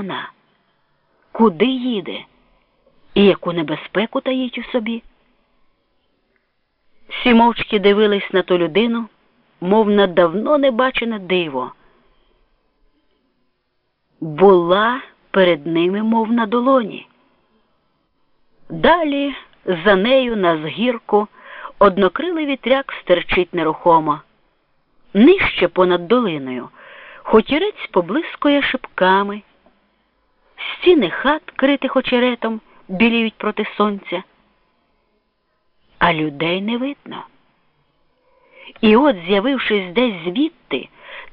вона? Куди їде? І яку небезпеку таїть у собі? Всі мовчки дивились на ту людину, мов на давно не бачене диво. Була перед ними, мов на долоні. Далі за нею на згірку однокрилий вітряк стерчить нерухомо. Нижче понад долиною хутірець поблискує шипками, стіни хат, критих очеретом, біліють проти сонця, а людей не видно. І от, з'явившись десь звідти,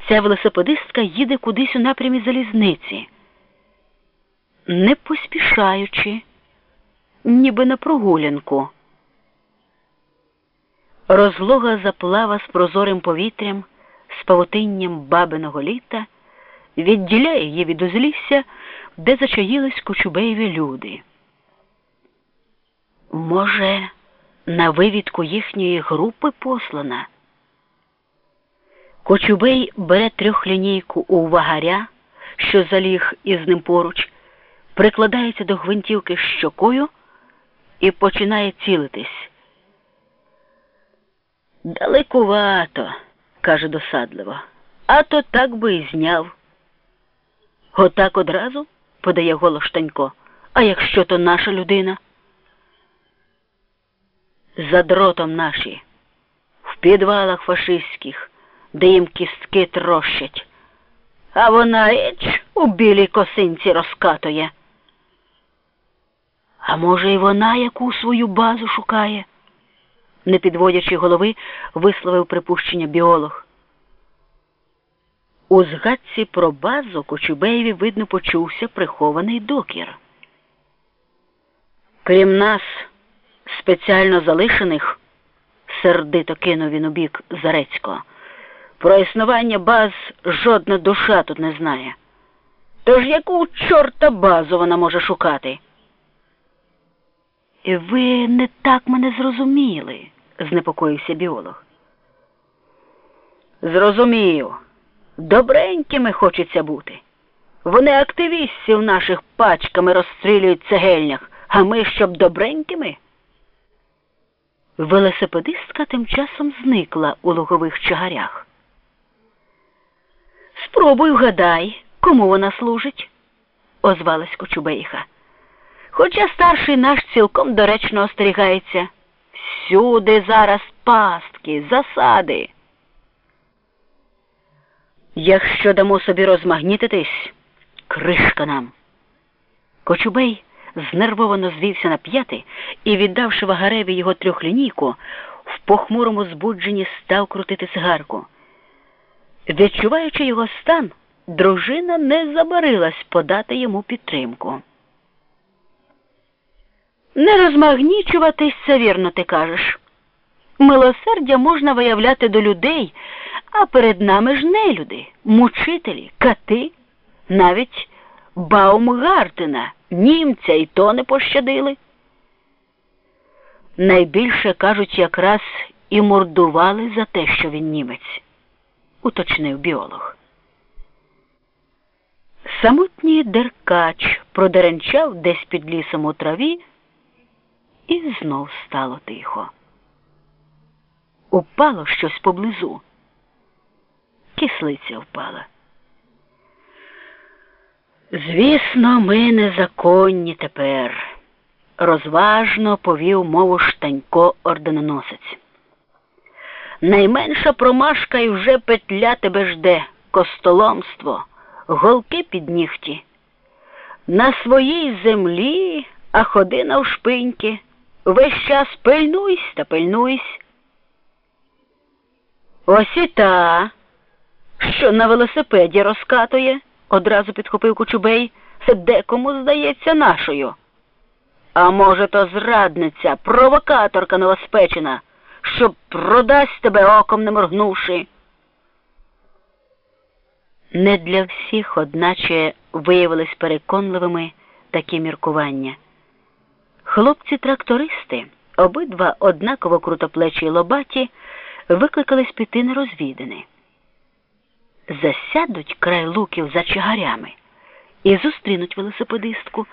ця велосипедистка їде кудись у напрямі залізниці, не поспішаючи, ніби на прогулянку. Розлога заплава з прозорим повітрям, з павутинням бабиного літа, відділяє її від узлісся, де зачаїлись кочубеєві люди. Може, на вивідку їхньої групи послана? Кочубей бере трьохлінійку у вагаря, що заліг із ним поруч, прикладається до гвинтівки щокою і починає цілитись. Далекувато, каже досадливо, а то так би і зняв. Отак одразу, подає голос Штанько, а якщо то наша людина? За дротом наші, в підвалах фашистських, де їм кістки трощать, а вона іч у білій косинці розкатує. А може, і вона яку свою базу шукає? не підводячи голови, висловив припущення біолог. У згадці про базу Кочубеєві, видно, почувся прихований докір. Крім нас, спеціально залишених, сердито кинув він у бік Зарецького, про існування баз жодна душа тут не знає. Тож яку чорта базу вона може шукати? Ви не так мене зрозуміли знепокоївся біолог. Зрозумію, добренькими хочеться бути. Вони активістів наших пачками розстрілюють цегельнях, а ми щоб добренькими. Велосипедистка тим часом зникла у лугових чагарях. Спробуй вгадай, кому вона служить, озвалась Кочубейха. Хоча старший наш цілком доречно остерігається. Всюди зараз пастки, засади. Якщо дамо собі розмагнітитись, кришка нам. Кочубей знервовано звівся на п'яти і, віддавши вагареві його трьохлінійку, в похмурому збудженні став крутити цигарку. Відчуваючи його стан, дружина не забарилась подати йому підтримку. Не розмагнічуватись, це вірно ти кажеш. Милосердя можна виявляти до людей, а перед нами ж не люди, мучителі, кати, навіть Баумгартена, німця і то не пощадили. Найбільше, кажуть, якраз і мордували за те, що він німець, уточнив біолог. Самотній деркач продеренчав десь під лісом у траві. І знов стало тихо. Упало щось поблизу. Кислиця впала. Звісно, ми незаконні тепер, розважно повів мову штанько орденоносець. Найменша промашка і вже петля тебе жде, костоломство, голки під нігті. На своїй землі, а ходи навшпиньки. Весь час пильнуйсь та пильнуйсь. Ось і та, що на велосипеді розкатує, одразу підхопив Кучубей, декому здається нашою. А може, то зрадниця, провокаторка новоспечена, що продасть тебе оком не моргнувши. Не для всіх, одначе, виявились переконливими такі міркування. Хлопці-трактористи, обидва однаково крутоплечі й лобаті, викликались піти на розвідини. Засядуть край луків за чигарями і зустрінуть велосипедистку.